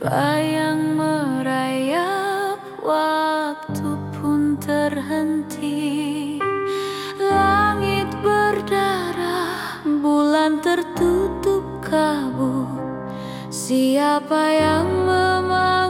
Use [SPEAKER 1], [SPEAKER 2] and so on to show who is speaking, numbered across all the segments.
[SPEAKER 1] Bayang merayap waktu pun terhenti. Langit berdarah bulan tertutup kabut. Siapa yang memang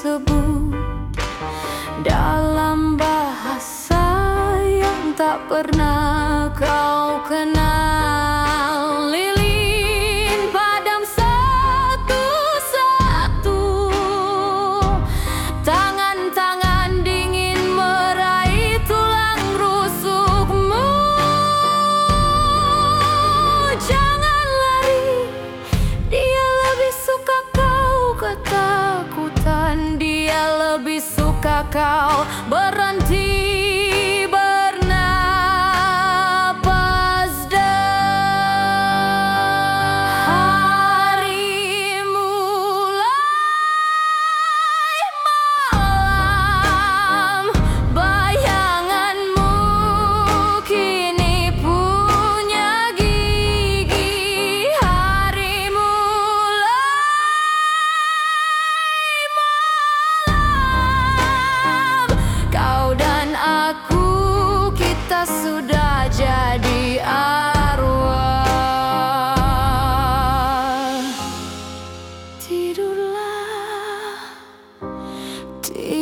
[SPEAKER 1] disebut Dalam bahasa yang tak pernah kau berhenti sudah jadi arwah. Tidurlah, tidurlah